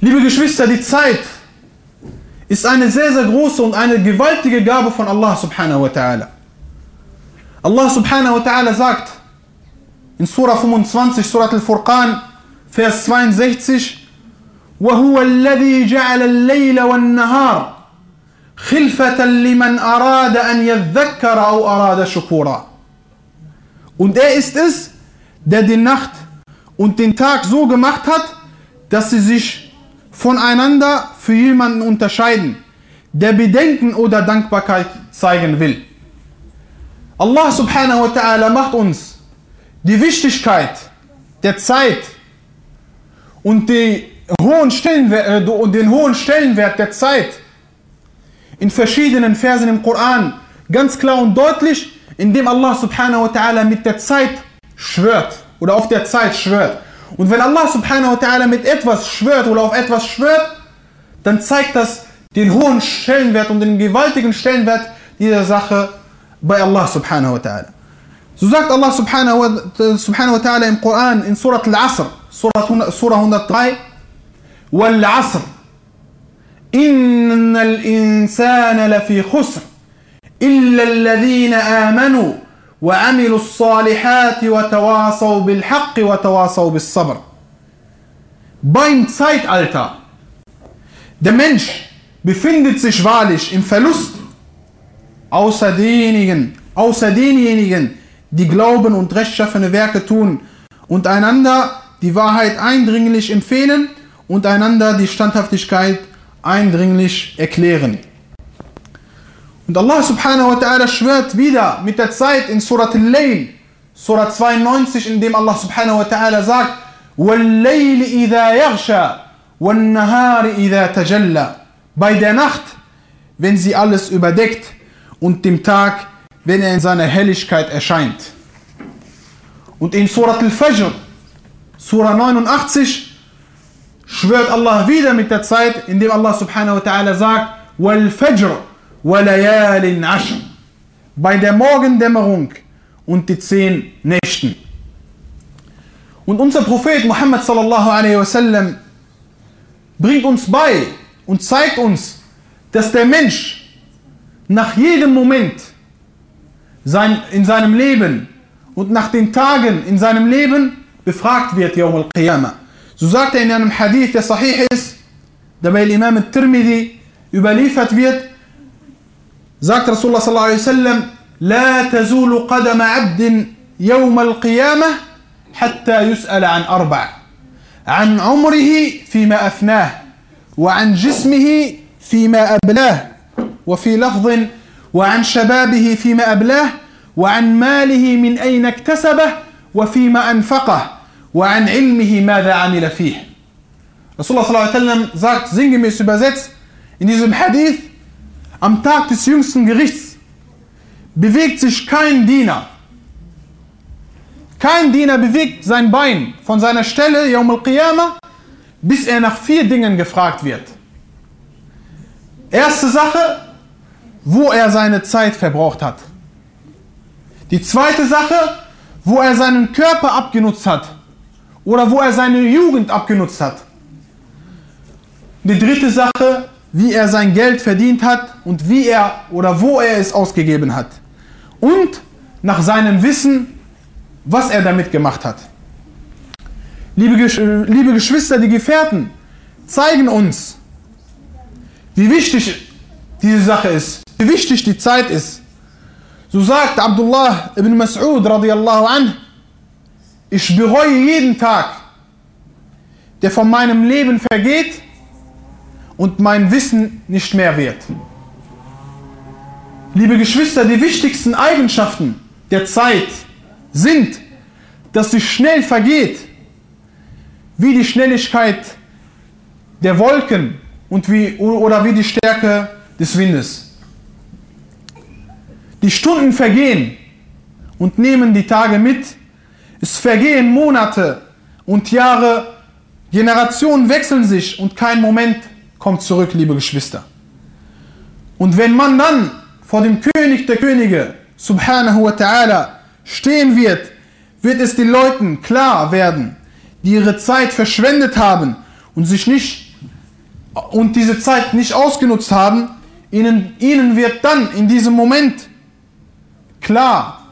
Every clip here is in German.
Liebe Geschwister, die Zeit ist eine sehr, sehr große und eine gewaltige Gabe von Allah subhanahu wa ta'ala. Allah subhanahu wa ta'ala sagt in Surah 25, Surah Al-Furqan, Vers 62, وهو الذي جعل الليل والنهار خلفة لمن أراد أن يذكر أو أراد شكورا. Und er ist es, der die Nacht und den Tag so gemacht hat, dass sie sich voneinander für jemanden unterscheiden, der Bedenken oder Dankbarkeit zeigen will. Allah subhanahu wa ta'ala macht uns die Wichtigkeit der Zeit und, die hohen äh, und den hohen Stellenwert der Zeit in verschiedenen Versen im Koran ganz klar und deutlich, indem Allah subhanahu wa ta'ala mit der Zeit schwört oder auf der Zeit schwört. Und wenn Allah subhanahu wa ta'ala mit etwas schwört oder auf etwas schwört, dann zeigt das den hohen Stellenwert und den gewaltigen Stellenwert dieser Sache bei Allah subhanahu wa ta'ala. So sagt Allah subhanahu wa, subhanahu wa ta'ala im Koran in Surat Al-Asr, Surah, Surah 103, وَالْعَصْرِ إِنَّ الْإِنسَانَ لَفِي خُسْرٍ إِلَّا الَّذِينَ آمَنُوا وعملوا الصالحات وتواصوا بالحق وتواصوا بالصبر. Beim Zeitalter. Der Mensch befindet sich wahrlich im Verlust, außer denjenigen, außer denjenigen, die glauben und rechtschaffene Werke tun und einander die Wahrheit eindringlich empfehlen und einander die Standhaftigkeit eindringlich erklären. Und Allah subhanahu wa ta'ala schwört wieder mit der Zeit in Surat Al-Layl, Surah 92, in dem Allah subhanahu wa ta'ala sagt, وَاللَّيْلِ إِذَا يَغْشَى وَالنَّهَارِ إِذَا تَجَلَّى Bei der Nacht, wenn sie alles überdeckt und dem Tag, wenn er in seiner Helligkeit erscheint. Und in Surat Al-Fajr, Surah 89, schwört Allah wieder mit der Zeit, indem Allah subhanahu wa ta'ala sagt, وَالْفَجْرِ Bei der Morgendämmerung und die zehn Nächten. Und unser Prophet Muhammad sallallahu wasallam bringt uns bei und zeigt uns, dass der Mensch nach jedem Moment sein, in seinem Leben und nach den Tagen in seinem Leben befragt wird, Yawm al-Qiyamah. So sagt er in einem Hadith, der sahih ist, der bei Imam al-Tirmidhi überliefert wird, sagt Rasulullah sallallahu alaihi wasallam, لا تزول قدم عبد يوم القيامة حتى يسأل عن أربع. عن عمره فيما أفناه وعن جسمه فيما أبلاه وفي لفظ وعن شبابه فيما أبلاه وعن ماله من أين اكتسبه وفيما أنفقه وعن علمه ماذا عمل فيه. Rasulullah sallallahu alaihi wasallam sagt sinngemäß übersetzt in diesem Hadith am Tag des jüngsten Gerichts bewegt sich kein Diener. Kein Diener bewegt sein Bein von seiner Stelle, Yawm al-Qiyamah, bis er nach vier Dingen gefragt wird. Erste Sache, wo er seine Zeit verbraucht hat. Die zweite Sache, wo er seinen Körper abgenutzt hat oder wo er seine Jugend abgenutzt hat. Die dritte Sache, wie er sein Geld verdient hat und wie er oder wo er es ausgegeben hat. Und nach seinem Wissen, was er damit gemacht hat. Liebe, liebe Geschwister, die Gefährten zeigen uns, wie wichtig diese Sache ist, wie wichtig die Zeit ist. So sagt Abdullah ibn Mas'ud radiallahu anh, ich bereue jeden Tag, der von meinem Leben vergeht und mein Wissen nicht mehr wird. Liebe Geschwister, die wichtigsten Eigenschaften der Zeit sind, dass sie schnell vergeht, wie die Schnelligkeit der Wolken und wie, oder wie die Stärke des Windes. Die Stunden vergehen und nehmen die Tage mit. Es vergehen Monate und Jahre, Generationen wechseln sich und kein Moment kommt zurück, liebe Geschwister. Und wenn man dann vor dem König der Könige, subhanahu wa ta'ala, stehen wird, wird es den Leuten klar werden, die ihre Zeit verschwendet haben und sich nicht und diese Zeit nicht ausgenutzt haben, ihnen, ihnen wird dann in diesem Moment klar,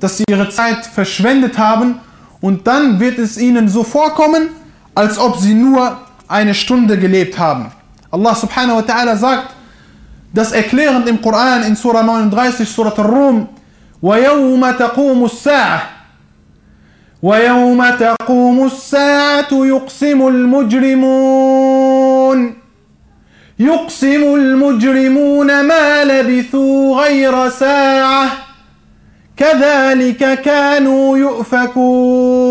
dass sie ihre Zeit verschwendet haben und dann wird es ihnen so vorkommen, als ob sie nur eine Stunde gelebt haben. Allah subhanahu wa ta'ala sagt, das erklärend im Koran in Surah 39, Surah Ar-Rum, وَيَوْمَ تَقُومُ السَّاعَةِ وَيَوْمَ تَقُومُ السَّاعَةُ يُقْسِمُ الْمُجْرِمُونَ. يقسم المجرمون ما لبثوا غير ساعة كذلك كانوا يؤفكون.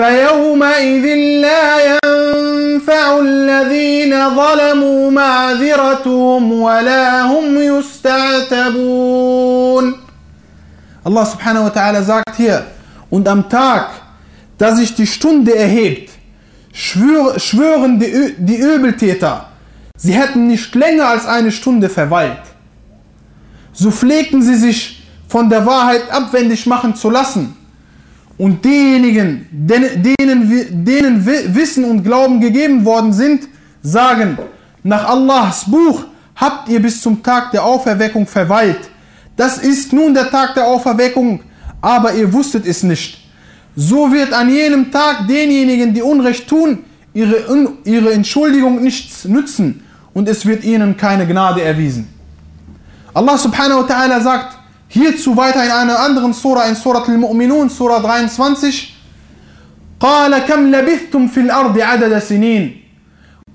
فيومئذ لا ينفع الذين ظلموا معذرتهم ولا هم يستعتبون Allah subhanahu wa ta'ala sagt hier, und am Tag, da sich die Stunde erhebt, schwören die, die Übeltäter, sie hätten nicht länger als eine Stunde verweilt. So pflegten sie sich von der Wahrheit abwendig machen zu lassen. und diejenigen, denen, denen Wissen und Glauben gegeben worden sind, sagen, nach Allahs Buch habt ihr bis zum Tag der Auferweckung verweilt. Das ist nun der Tag der Auferweckung, aber ihr wusstet es nicht. So wird an jenem Tag denjenigen, die Unrecht tun, ihre, ihre Entschuldigung nichts nützen und es wird ihnen keine Gnade erwiesen. Allah subhanahu wa ta'ala sagt hierzu weiter in einer anderen Surah, in Surah Al-Mu'minun, Surah 23, قال كم لبثتم في الأرض عدد سنين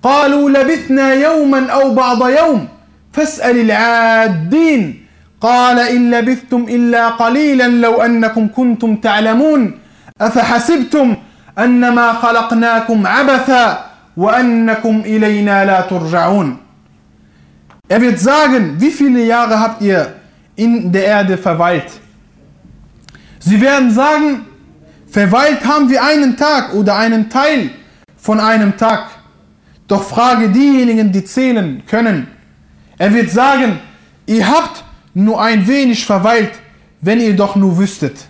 قالوا لبثنا يوما أو بعض يوم فاسأل العادين قال إن لبثتم إلا قليلا لو أنكم كنتم تعلمون أفحسبتم أنما خلقناكم عبثا وأنكم إلينا لا ترجعون Er wird sagen, wie viele Jahre habt ihr in der Erde verweilt? Sie werden sagen, verweilt haben wir einen Tag oder einen Teil von einem Tag. Doch frage diejenigen, die zählen können. Er wird sagen, ihr habt nur ein wenig verweilt, wenn ihr doch nur wüsstet.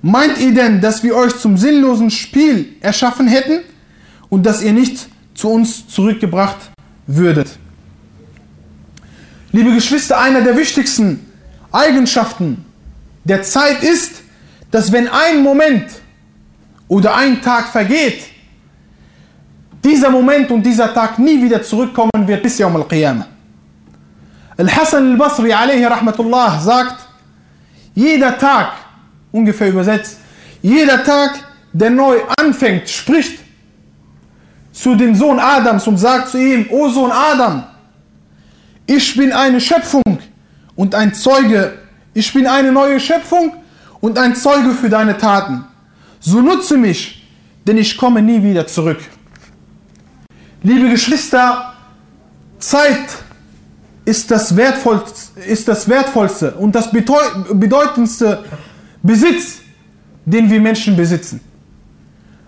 Meint ihr denn, dass wir euch zum sinnlosen Spiel erschaffen hätten und dass ihr nicht zu uns zurückgebracht würdet? Liebe Geschwister, einer der wichtigsten Eigenschaften der Zeit ist, dass wenn ein Moment oder ein Tag vergeht, dieser Moment und dieser Tag nie wieder zurückkommen wird bis Yawm al-Qiyamah. Al-Hassan al-Basri alayhi rahmatullah sagt, jeder Tag, ungefähr übersetzt, jeder Tag, der neu anfängt, spricht zu dem Sohn Adams und sagt zu ihm, O Sohn Adam, ich bin eine Schöpfung und ein Zeuge, ich bin eine neue Schöpfung und ein Zeuge für deine Taten. So nutze mich, denn ich komme nie wieder zurück. Liebe Geschwister, Zeit ist das wertvollste, ist das wertvollste und das bedeutendste Besitz, den wir Menschen besitzen.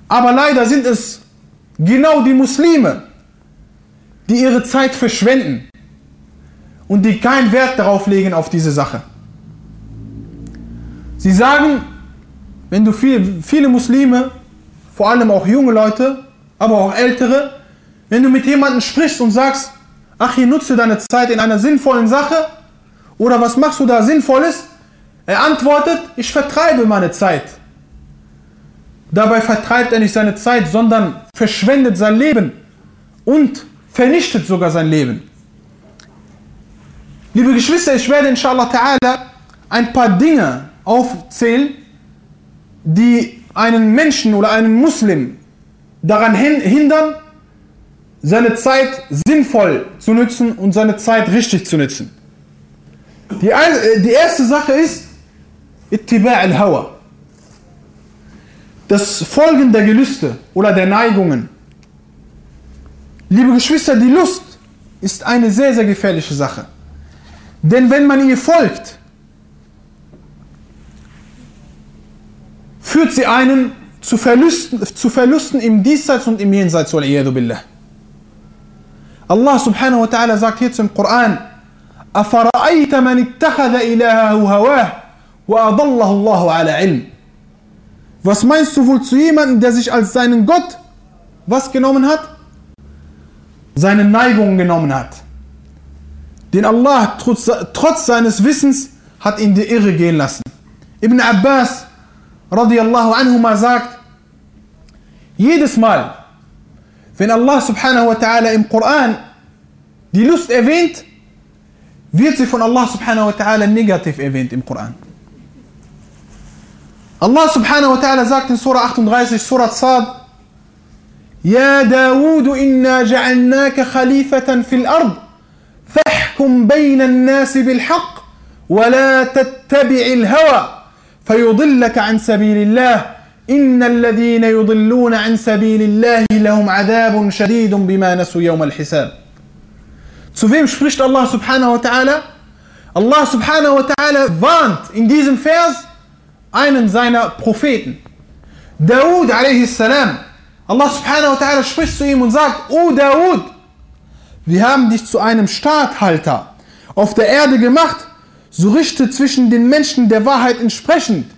Aber leider sind es genau die Muslime, die ihre Zeit verschwenden und die keinen Wert darauf legen auf diese Sache. Sie sagen, wenn du viel, viele Muslime, vor allem auch junge Leute, aber auch ältere, wenn du mit jemandem sprichst und sagst, ach, hier nutze deine Zeit in einer sinnvollen Sache, oder was machst du da Sinnvolles? Er antwortet, ich vertreibe meine Zeit. Dabei vertreibt er nicht seine Zeit, sondern verschwendet sein Leben und vernichtet sogar sein Leben. Liebe Geschwister, ich werde inshallah ta'ala ein paar Dinge aufzählen, die einen Menschen oder einen Muslim daran hindern, seine Zeit sinnvoll zu nutzen und seine Zeit richtig zu nutzen. Die, äh, die erste Sache ist Ittiba' al-Hawa. Das Folgen der Gelüste oder der Neigungen. Liebe Geschwister, die Lust ist eine sehr, sehr gefährliche Sache. Denn wenn man ihr folgt, führt sie einen zu Verlusten, zu Verlusten im Diesseits und im Jenseits. Billah. Allah subhanahu wa ta'ala sagt hierzu im Koran, أفرأيت من اتخذ إلهه هواه وأضله الله على علم Was meinst du wohl zu jemandem, der sich als seinen Gott was genommen hat? Seine Neigung genommen hat. Den Allah trotz, trotz seines Wissens hat in die Irre gehen lassen. Ibn Abbas radiallahu anhuma sagt, jedes Mal, wenn Allah subhanahu wa ta'ala im Koran die Lust erwähnt, wird sie von Allah subhanahu wa ta'ala negativ erwähnt im Koran. Allah subhanahu wa ta'ala sagt in Surah 38, Surah Sad, يا داود إنا جعلناك خليفة في الأرض فاحكم بين الناس بالحق ولا تتبع الهوى فيضلك عن سبيل الله. إن الذين يضلون عن سبيل الله لهم عذاب شديد بما نسوا يوم الحساب. تسوفيم شفرشت الله سبحانه وتعالى؟ الله سبحانه وتعالى فانت in diesem Vers einen seiner Propheten داود عليه السلام. الله سبحانه وتعالى spricht zu ihm und sagt O oh, داود! Wir haben dich zu einem Staathalter auf der Erde gemacht, so richte zwischen den Menschen der Wahrheit entsprechend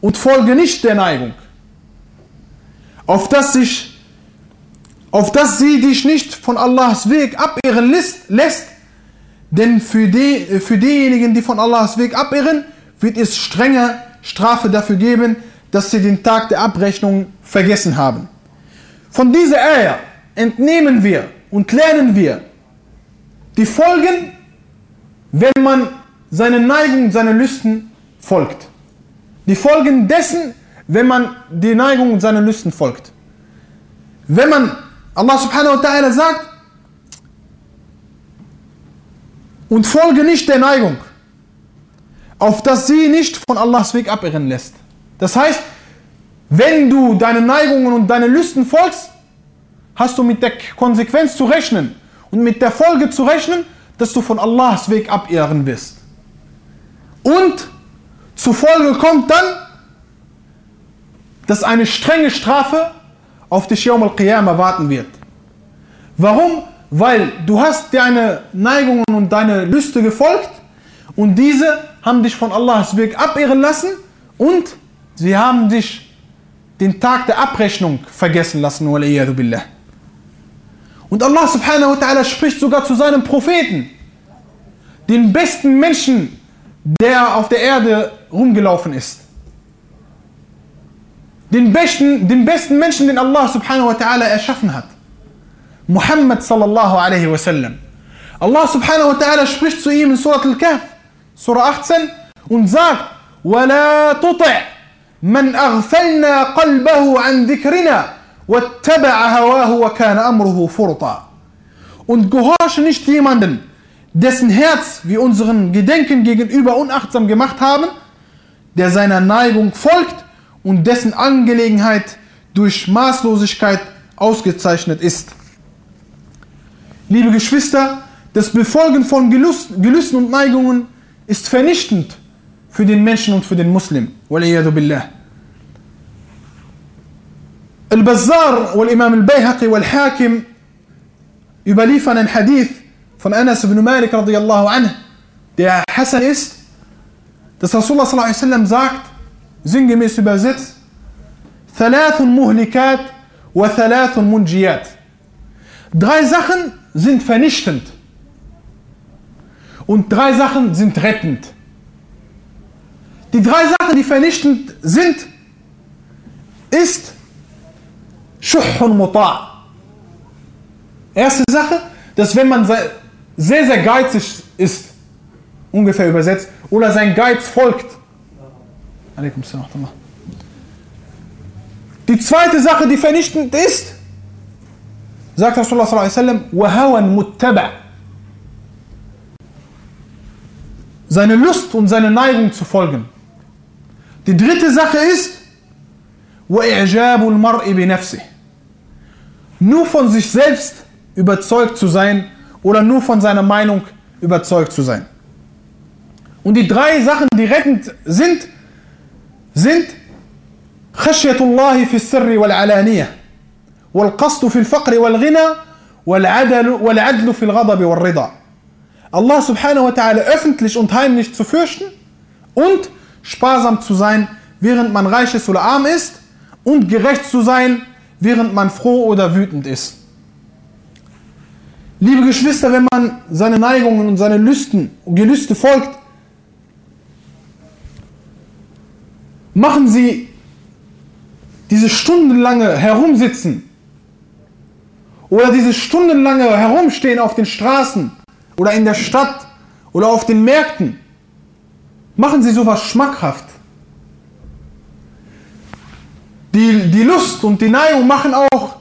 und folge nicht der Neigung, auf dass, sich, auf dass sie dich nicht von Allahs Weg abirren lässt, lässt denn für, die, für diejenigen, die von Allahs Weg abirren, wird es strenge Strafe dafür geben, dass sie den Tag der Abrechnung vergessen haben. Von dieser Eier entnehmen wir und lernen wir die Folgen, wenn man seinen Neigungen, seinen Lüsten folgt. Die Folgen dessen, wenn man die Neigung und seinen Lüsten folgt. Wenn man Allah subhanahu wa ta'ala sagt, und folge nicht der Neigung, auf dass sie nicht von Allahs Weg abirren lässt. Das heißt, wenn du deine Neigungen und deine Lüsten folgst, hast du mit der Konsequenz zu rechnen und mit der Folge zu rechnen, dass du von Allahs Weg abirren wirst. Und zur Folge kommt dann, dass eine strenge Strafe auf dich Yawm al-Qiyamah warten wird. Warum? Weil du hast deine Neigungen und deine Lüste gefolgt und diese haben dich von Allahs Weg abirren lassen und sie haben dich den Tag der Abrechnung vergessen lassen. Und Allah subhanahu wa ta'ala spricht sogar zu seinem Propheten, den besten Menschen, der auf der Erde rumgelaufen ist. Den besten, den besten Menschen, den Allah subhanahu wa ta'ala erschaffen hat. Muhammad sallallahu alaihi wasallam. Allah subhanahu wa ta'ala spricht zu ihm in Surah Al-Kahf, Surah 18 und sagt, وَلَا تُطِعْ مَنْ أَغْفَلْنَا قَلْبَهُ عَنْ ذِكْرِنَا Und gehorche nicht jemanden, dessen Herz wir unseren Gedenken gegenüber unachtsam gemacht haben, der seiner Neigung folgt und dessen Angelegenheit durch Maßlosigkeit ausgezeichnet ist. Liebe Geschwister, das Befolgen von Gelust, Gelüsten und Neigungen ist vernichtend für den Menschen und für den Muslim. Waliyadu billah. البزار والإمام البيهقي والحاكم يبليفنا الحديث فان أنس بن مالك رضي الله عنه دي حسن است دس رسول الله صلى الله عليه وسلم زاكت زنج ميسوبازت ثلاث مهلكات وثلاث منجيات دغاي زخن زند فنشتند und drei Sachen sind rettend. Die drei Sachen, die vernichtend sind, ist Schuhun Muta'. Erste Sache, dass wenn man sehr, sehr geizig ist, ungefähr übersetzt, oder sein Geiz folgt. Die zweite Sache, die vernichtend ist, sagt Rasulullah sallallahu alaihi Seine Lust und seine Neigung zu folgen. Die dritte Sache ist, nur von sich selbst überzeugt zu sein oder nur von seiner Meinung überzeugt zu sein. Und die drei Sachen, die rettend sind, sind Khashyatullah fi sirri wal alaniyah wal qasdu fil faqri wal ghina wal adlu fil ghadabi wal rida. Allah subhanahu wa ta'ala öffentlich und heimlich zu fürchten und sparsam zu sein, während man reich ist oder arm ist und gerecht zu sein, während man froh oder wütend ist. Liebe Geschwister, wenn man seine Neigungen und seine Lüsten und Gelüste folgt, machen sie dieses stundenlange Herumsitzen oder dieses stundenlange Herumstehen auf den Straßen oder in der Stadt oder auf den Märkten, machen sie sowas schmackhaft. Die, die Lust und die Neigung machen auch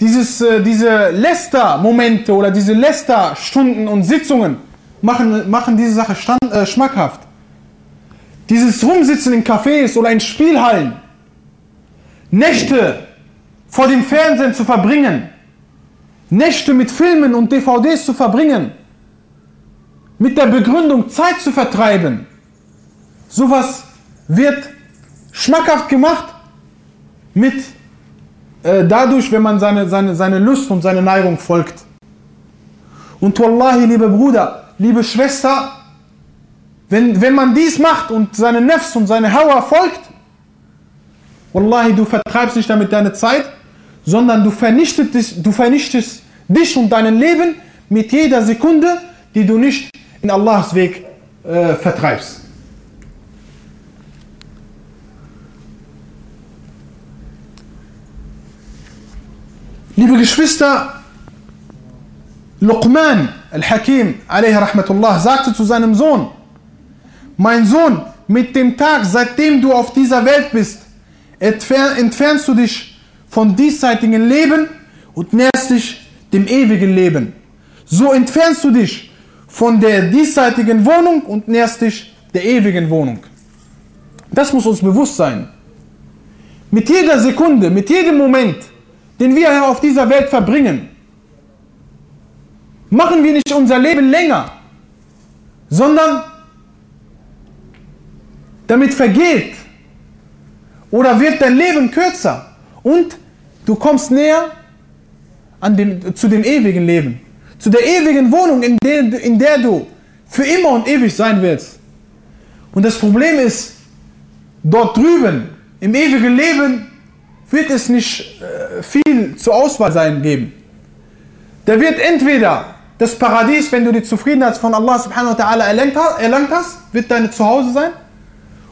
dieses, äh, diese Läster-Momente oder diese Läster-Stunden und Sitzungen machen, machen diese Sache stand, äh, schmackhaft. Dieses Rumsitzen in Cafés oder in Spielhallen, Nächte vor dem Fernsehen zu verbringen, Nächte mit Filmen und DVDs zu verbringen, mit der Begründung Zeit zu vertreiben, sowas wird schmackhaft gemacht mit äh, dadurch, wenn man seine, seine, seine Lust und seine Neigung folgt. Und Wallahi, liebe Bruder, liebe Schwester, wenn, wenn man dies macht und seine Nefs und seine Hawa folgt, Wallahi, du vertreibst nicht damit deine Zeit, sondern du vernichtest, dich, du vernichtest dich und dein Leben mit jeder Sekunde, die du nicht in Allahs Weg äh, vertreibst. Liebe Geschwister, Luqman al-Hakim rahmatullah sagte zu seinem Sohn, mein Sohn, mit dem Tag, seitdem du auf dieser Welt bist, entfernst du dich von diesseitigen Leben und näherst dich dem ewigen Leben. So entfernst du dich von der diesseitigen Wohnung und näherst dich der ewigen Wohnung. Das muss uns bewusst sein. Mit jeder Sekunde, mit jedem Moment, den wir auf dieser Welt verbringen, machen wir nicht unser Leben länger, sondern damit vergeht oder wird dein Leben kürzer und du kommst näher an dem, zu dem ewigen Leben, zu der ewigen Wohnung, in der, in der du für immer und ewig sein willst. Und das Problem ist, dort drüben, im ewigen Leben, wird es nicht äh, viel zur Auswahl sein geben. Da wird entweder das Paradies, wenn du die Zufriedenheit von Allah subhanahu wa ta'ala erlangt hast, wird deine Zuhause sein.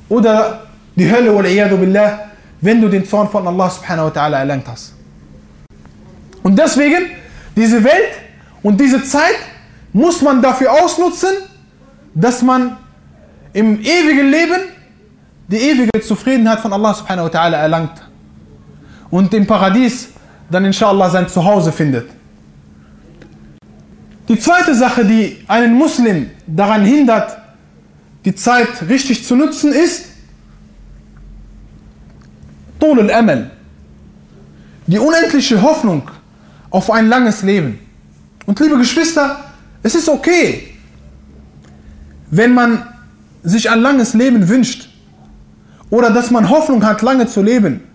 Oder die Hölle, billah, wenn du den Zorn von Allah subhanahu wa ta'ala erlangt hast. Und deswegen, diese Welt und diese Zeit muss man dafür ausnutzen, dass man im ewigen Leben die ewige Zufriedenheit von Allah subhanahu wa ta'ala erlangt. Und im Paradies dann inshallah sein Zuhause findet. Die zweite Sache, die einen Muslim daran hindert, die Zeit richtig zu nutzen, ist Tul al-Amal. Die unendliche Hoffnung auf ein langes Leben. Und liebe Geschwister, es ist okay, wenn man sich ein langes Leben wünscht oder dass man Hoffnung hat, lange zu leben.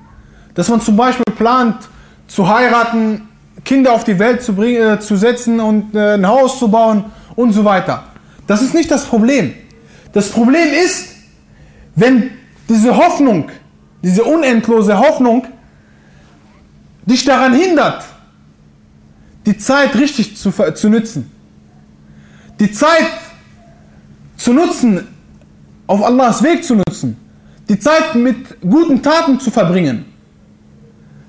Dass man zum Beispiel plant, zu heiraten, Kinder auf die Welt zu, bringen, äh, zu setzen und äh, ein Haus zu bauen und so weiter. Das ist nicht das Problem. Das Problem ist, wenn diese Hoffnung, diese unendlose Hoffnung dich daran hindert, die Zeit richtig zu, zu nützen. Die Zeit zu nutzen, auf Allahs Weg zu nutzen. Die Zeit mit guten Taten zu verbringen.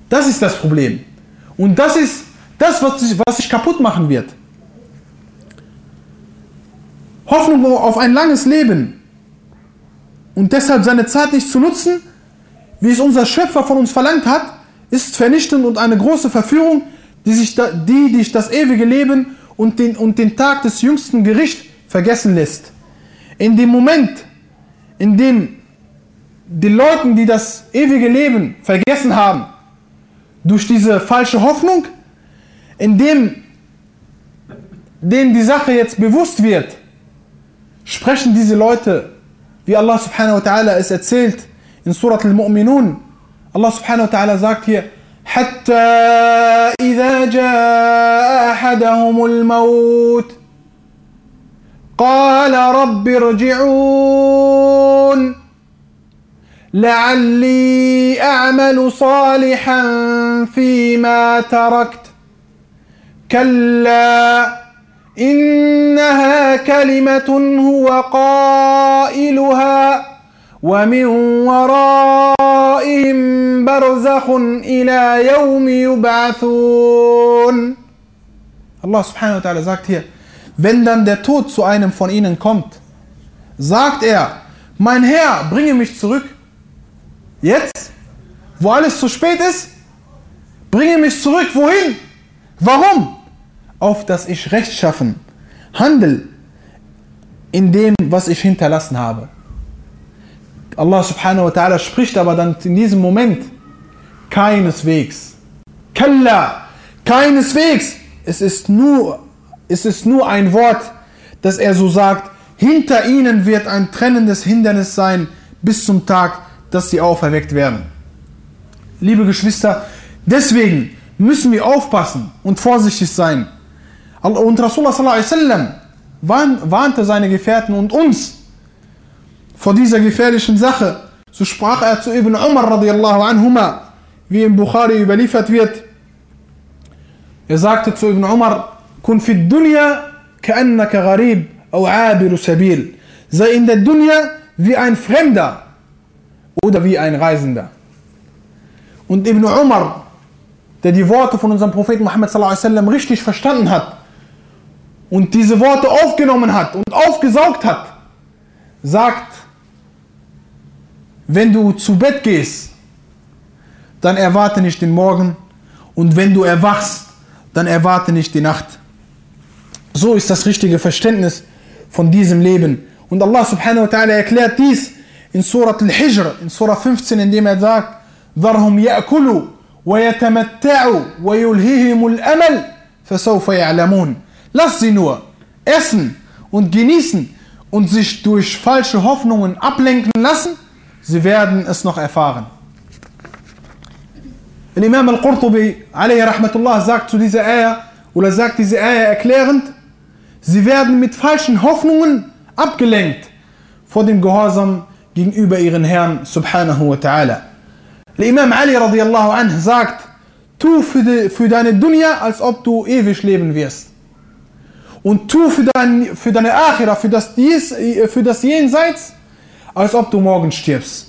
Das ist das Problem. Und das ist das, was sich, was sich kaputt machen wird. Hoffnung auf ein langes Leben und deshalb seine Zeit nicht zu nutzen, wie es unser Schöpfer von uns verlangt hat, ist vernichtend und eine große Verführung, die, sich da, die dich das ewige Leben und den, und den Tag des jüngsten Gerichts vergessen lässt. In dem Moment, in dem die Leute, die das ewige Leben vergessen haben, durch diese falsche Hoffnung, in dem denen die Sache jetzt bewusst wird, sprechen diese Leute, wie Allah subhanahu wa ta'ala es erzählt in Surat al-Mu'minun. Allah subhanahu wa ta'ala sagt hier, حتى إذا جاء أحدهم الموت قال رب ارجعون لعلي أعمل صالحا فيما تركت كلا إنها كلمة هو قائلها ومن ورائهم برزخ إلى يوم يبعثون الله سبحانه وتعالى sagt hier Wenn dann der Tod zu einem von ihnen kommt, sagt er, mein Herr, bringe mich zurück. Jetzt, wo alles zu spät ist, bringe mich zurück. Wohin? Warum? Auf dass ich rechtschaffen handel in dem, was ich hinterlassen habe. Allah subhanahu wa ta'ala spricht aber dann in diesem Moment keineswegs. Kalla, keineswegs. Es ist nur ist es nur ein Wort, dass er so sagt, hinter ihnen wird ein trennendes Hindernis sein bis zum Tag, dass sie auferweckt werden. Liebe Geschwister, deswegen müssen wir aufpassen und vorsichtig sein. Und Rasulullah sallallahu warnte seine Gefährten und uns vor dieser gefährlichen Sache. So sprach er zu Ibn Umar radiallahu anhuma, wie im Bukhari überliefert wird. Er sagte zu Ibn Umar, Kun fi dunya ka'annaka gharib au abiru sabil. Sei in der Dunya wie ein Fremder oder wie ein Reisender. Und Ibn Umar, der die Worte von unserem Propheten Muhammad sallam richtig verstanden hat und diese Worte aufgenommen hat und aufgesaugt hat, sagt, wenn du zu Bett gehst, dann erwarte nicht den Morgen und wenn du erwachst, dann erwarte nicht die Nacht. So ist das richtige Verständnis von diesem Leben. Und Allah subhanahu wa ta'ala erklärt dies in Surat al-Hijr, in Surah 15, indem er sagt, ذرهم يأكلوا ويتمتعوا ويلههم الأمل فسوف يعلمون. Lass sie nur essen und genießen und sich durch falsche Hoffnungen ablenken lassen, sie werden es noch erfahren. Der Imam al-Qurtubi alayhi rahmatullah sagt zu dieser Ayah, oder sagt diese Ayah erklärend, Sie werden mit falschen Hoffnungen abgelenkt vor dem Gehorsam gegenüber ihren Herrn subhanahu wa ta'ala. Der Imam Ali radiallahu anh sagt, tu für, die, für deine Dunya, als ob du ewig leben wirst. Und tu für, dein, für deine Akhira, für das, Dies, für das Jenseits, als ob du morgen stirbst.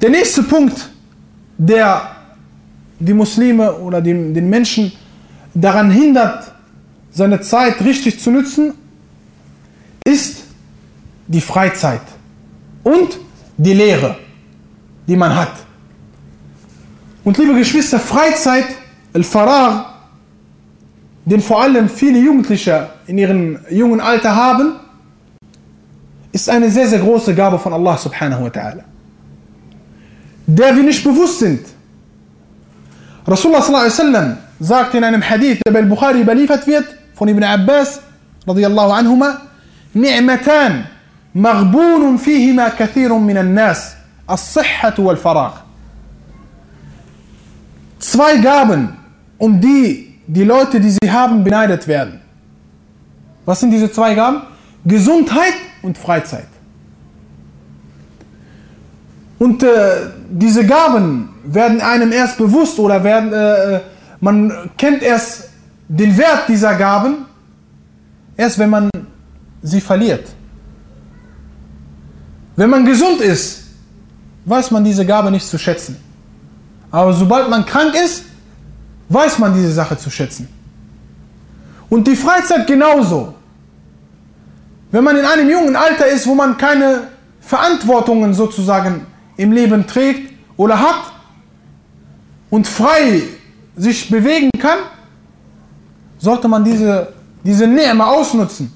Der nächste Punkt, der die Muslime oder den, den Menschen daran hindert, seine Zeit richtig zu nutzen, ist die Freizeit und die Lehre, die man hat. Und liebe Geschwister, Freizeit, Al-Farah, den vor allem viele Jugendliche in ihrem jungen Alter haben, ist eine sehr, sehr große Gabe von Allah subhanahu wa ta'ala, der wir nicht bewusst sind. Rasulullah sallallahu alaihi wasallam sagt in einem Hadith, der bei Bukhari überliefert wird, von Ibn Abbas, radiallahu anhuma, Ni'matan مغبون فيهما كثير من الناس الصحة والفراغ. Zwei Gaben, um die die Leute, die sie haben, beneidet werden. Was sind diese zwei Gaben? Gesundheit und Freizeit. Und äh, diese Gaben werden einem erst bewusst oder werden, äh, man kennt erst den Wert dieser Gaben erst, wenn man sie verliert. Wenn man gesund ist, weiß man diese Gabe nicht zu schätzen. Aber sobald man krank ist, weiß man diese Sache zu schätzen. Und die Freizeit genauso. Wenn man in einem jungen Alter ist, wo man keine Verantwortungen sozusagen im Leben trägt oder hat und frei sich bewegen kann, sollte man diese, diese Nähe ausnutzen.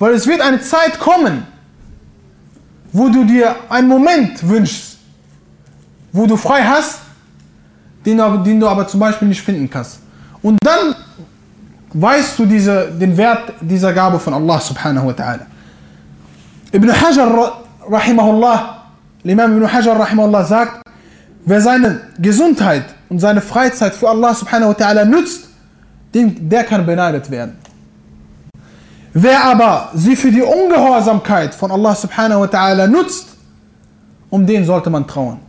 Weil es wird eine Zeit kommen, wo du dir einen Moment wünschst, wo du frei hast, den, den du aber zum Beispiel nicht finden kannst. Und dann weißt du diese, den Wert dieser Gabe von Allah subhanahu wa ta'ala. Ibn Hajar rahimahullah, Imam Ibn Hajar rahimahullah sagt, wer seine Gesundheit und seine Freizeit für Allah subhanahu wa ta'ala nützt, der kann beneidet werden. Wer aber sie für die Ungehorsamkeit von Allah subhanahu wa ta'ala nutzt, um den sollte man trauern.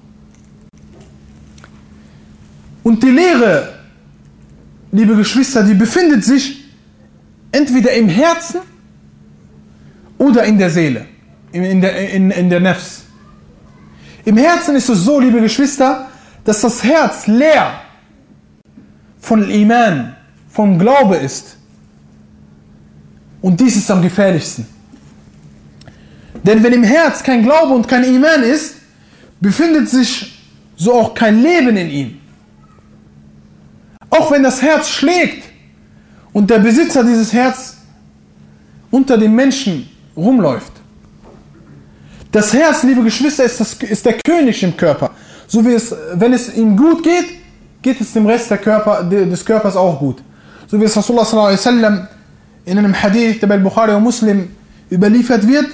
Und die Lehre, liebe Geschwister, die befindet sich entweder im Herzen oder in der Seele, in der, in, in der Nefs. Im Herzen ist es so, liebe Geschwister, dass das Herz leer von Iman, vom Glaube ist. Und dies ist am gefährlichsten. Denn wenn im Herz kein Glaube und kein Iman ist, befindet sich so auch kein Leben in ihm. Auch wenn das Herz schlägt und der Besitzer dieses Herz unter den Menschen rumläuft. Das Herz, liebe Geschwister, ist, das, ist der König im Körper. So wie es, wenn es ihm gut geht, geht es dem Rest Körper, des Körpers auch gut. So wie es Rasulullah sallam in einem Hadith, der bei Bukhari und Muslim überliefert wird,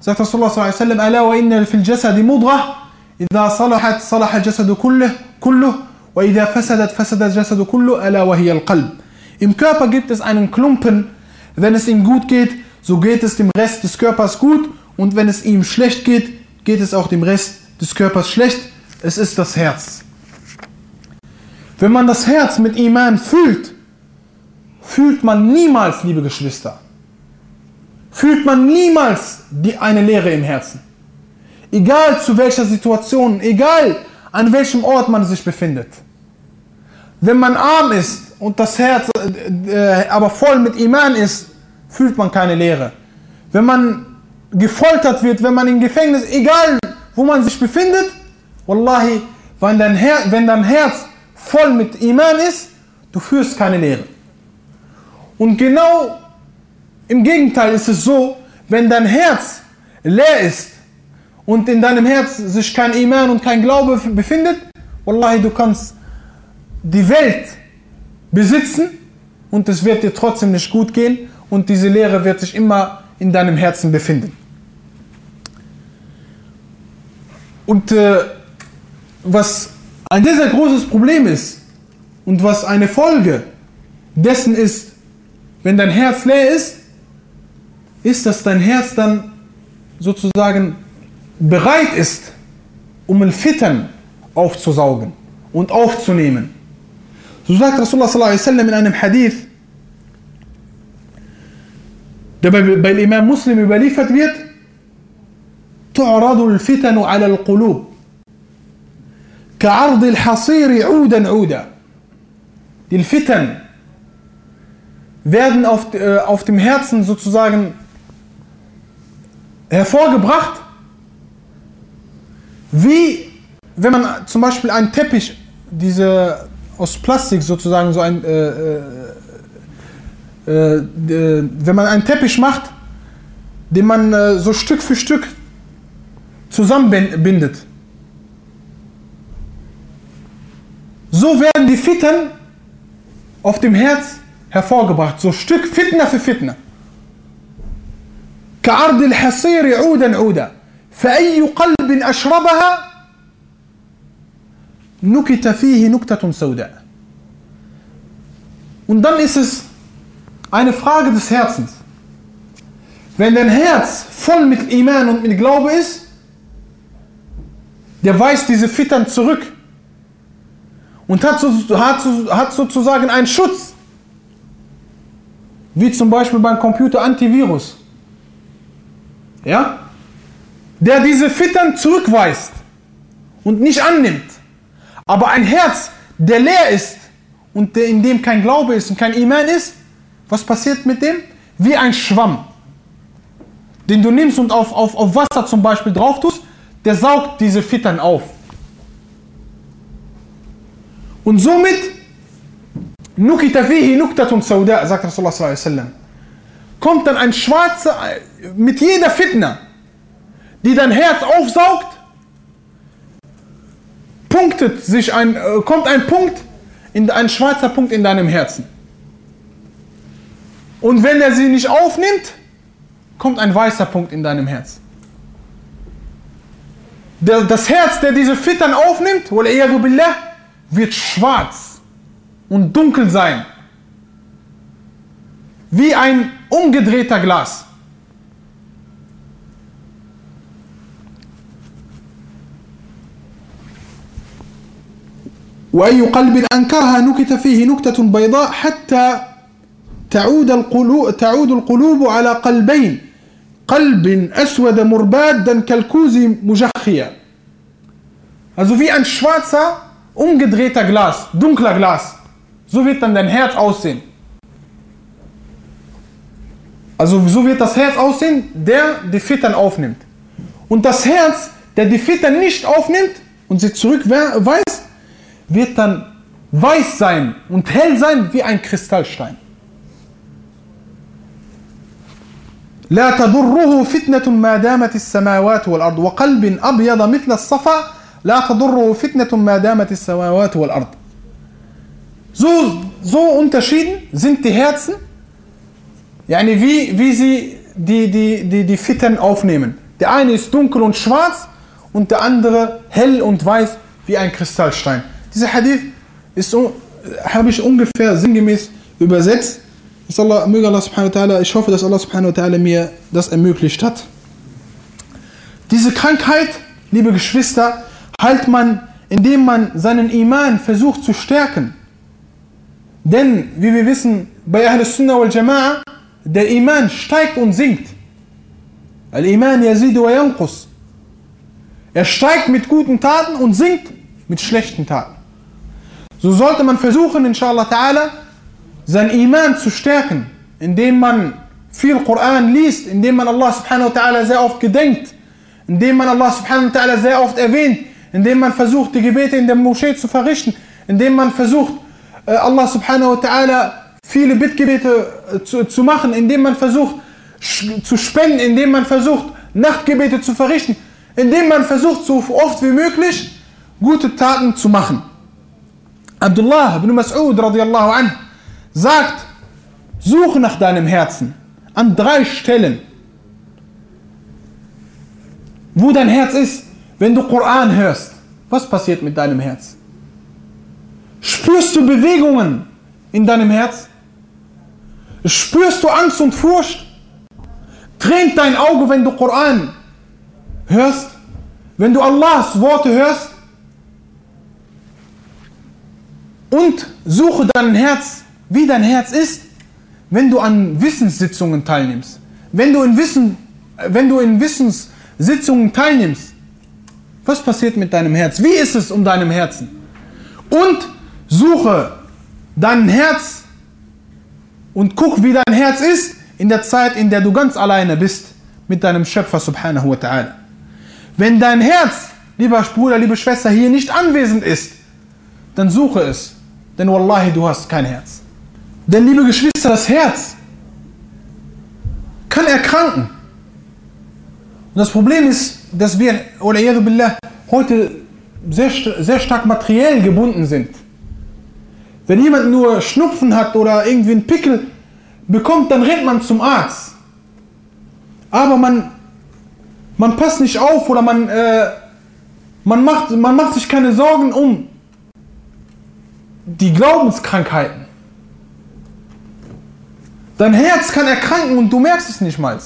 sagt Rasulullah sallam, Ala wa inna fil jasadi mudra, idha salahat salaha jasadu kulluh, kulluh وإذا فسدت فسد الجسد كله ألا وهي القلب. Im Körper gibt es einen Klumpen, wenn es ihm gut geht, so geht es dem Rest des Körpers gut und wenn es ihm schlecht geht, geht es auch dem Rest des Körpers schlecht. Es ist das Herz. Wenn man das Herz mit Iman fühlt, fühlt man niemals, liebe Geschwister, fühlt man niemals die, eine Leere im Herzen. Egal zu welcher Situation, egal an welchem Ort man sich befindet. Wenn man arm ist und das Herz äh, aber voll mit Iman ist, fühlt man keine Leere. Wenn man gefoltert wird, wenn man im Gefängnis, egal wo man sich befindet, Wallahi, wenn dein, Her wenn dein Herz voll mit Iman ist, du fühlst keine Leere. Und genau im Gegenteil ist es so, wenn dein Herz leer ist, und in deinem Herz sich kein Iman und kein Glaube befindet, Wallahi, du kannst die Welt besitzen und es wird dir trotzdem nicht gut gehen und diese Lehre wird sich immer in deinem Herzen befinden. Und äh, was ein sehr, sehr großes Problem ist und was eine Folge dessen ist, wenn dein Herz leer ist, ist, dass dein Herz dann sozusagen bereit ist, um ein Fittern aufzusaugen und aufzunehmen. So sagt Rasulullah sallallahu alaihi wasallam in einem Hadith, der bei, bei Imam Muslim überliefert wird, تعرض الفتن على القلوب كعرض الحصير عودا عودا Die Fitten werden auf, äh, auf dem Herzen sozusagen hervorgebracht wie wenn man zum Beispiel einen Teppich, diese aus Plastik sozusagen, so ein, äh, äh, äh, wenn man einen Teppich macht, den man äh, so Stück für Stück zusammenbindet. So werden die Fitten auf dem Herz hervorgebracht, so Stück Fitna für Fitna. كعرض الحصير عودا عودا فأي قلب أشربها نكت فيه نكتة سوداء Und dann ist es eine Frage des Herzens. Wenn dein Herz voll mit Iman und mit Glaube ist, der weist diese Fittern zurück und hat, so, hat, hat sozusagen einen Schutz. Wie zum Beispiel beim Computer Antivirus. Ja? der diese Fittern zurückweist und nicht annimmt. Aber ein Herz, der leer ist und der, in dem kein Glaube ist und kein Iman ist, was passiert mit dem? Wie ein Schwamm, den du nimmst und auf, auf, auf Wasser zum Beispiel drauf tust, der saugt diese Fittern auf. Und somit, nukita fihi nuktatun sauda, sagt Rasulullah sallallahu alaihi wasallam, kommt dann ein schwarzer, mit jeder Fitna, die dein Herz aufsaugt, punktet sich ein, äh, kommt ein Punkt, in, ein schwarzer Punkt in deinem Herzen. Und wenn er sie nicht aufnimmt, kommt ein weißer Punkt in deinem Herz. Das Herz, der diese Fittern aufnimmt, wird schwarz und dunkel sein. Wie ein umgedrehter Glas. وأي قلب أنكرها نكت فيه نكتة بيضاء حتى تعود القلوب, تعود القلوب على قلبين قلب أسود مربادا كالكوز مجخيا Also wie ein schwarzer, umgedrehter Glas, dunkler Glas. So wird dann dein Herz aussehen. Also so wird das Herz aussehen, der die Fittern aufnimmt. Und das Herz, der die Fittern nicht aufnimmt und sie zurückweist, wird dann weiß sein und hell sein wie ein Kristallstein. لا تضره فتنة ما دامت السماوات والأرض وقلب أبيض مثل الصفا لا تضره فتنة ما دامت السماوات والأرض so, so unterschieden sind die Herzen, yani wie, wie sie die, die, die, die Fitten aufnehmen. Der eine ist dunkel und schwarz und der andere hell und weiß wie ein Kristallstein. Dieser Hadith ist, habe ich ungefähr sinngemäß übersetzt. Ich hoffe, dass Allah subhanahu wa ta'ala mir das ermöglicht hat. Diese Krankheit, liebe Geschwister, heilt man, indem man seinen Iman versucht zu stärken. Denn, wie wir wissen, bei Ahl Sunnah wal Jama'a, der Iman steigt und sinkt. Al-Iman yazid wa yanqus. Er steigt mit guten Taten und sinkt mit schlechten Taten. So sollte man versuchen, inshallah ta'ala, sein Iman zu stärken, indem man viel Koran liest, indem man Allah subhanahu wa ta'ala sehr oft gedenkt, indem man Allah subhanahu wa ta'ala sehr oft erwähnt, indem man versucht, die Gebete in der Moschee zu verrichten, indem man versucht, Allah subhanahu wa ta'ala viele Bittgebete äh, zu, zu machen, indem man versucht, zu spenden, indem man versucht, Nachtgebete zu verrichten, indem man versucht, so oft wie möglich gute Taten zu machen. Abdullah ibn Mas'ud radiallahu anh sagt, suche nach deinem Herzen an drei Stellen, wo dein Herz ist, wenn du Koran hörst. Was passiert mit deinem Herz? Spürst du Bewegungen in deinem Herz? Spürst du Angst und Furcht? Tränt dein Auge, wenn du Koran hörst? Wenn du Allahs Worte hörst? Und suche dein Herz, wie dein Herz ist, wenn du an Wissenssitzungen teilnimmst. Wenn du in, Wissen, wenn du in Wissenssitzungen teilnimmst. Was passiert mit deinem Herz? Wie ist es um deinem Herzen? Und suche dein Herz und guck, wie dein Herz ist in der Zeit, in der du ganz alleine bist mit deinem Schöpfer subhanahu wa ta'ala. Wenn dein Herz, lieber Bruder, liebe Schwester, hier nicht anwesend ist, dann suche es denn wallahi, du hast kein Herz. Denn liebe Geschwister, das Herz kann erkranken. Und das Problem ist, dass wir, billah, heute sehr, sehr stark materiell gebunden sind. Wenn jemand nur Schnupfen hat oder irgendwie einen Pickel bekommt, dann rennt man zum Arzt. Aber man, man passt nicht auf oder man, äh, man, macht, man macht sich keine Sorgen um die Glaubenskrankheiten. Dein Herz kann erkranken und du merkst es nicht mal.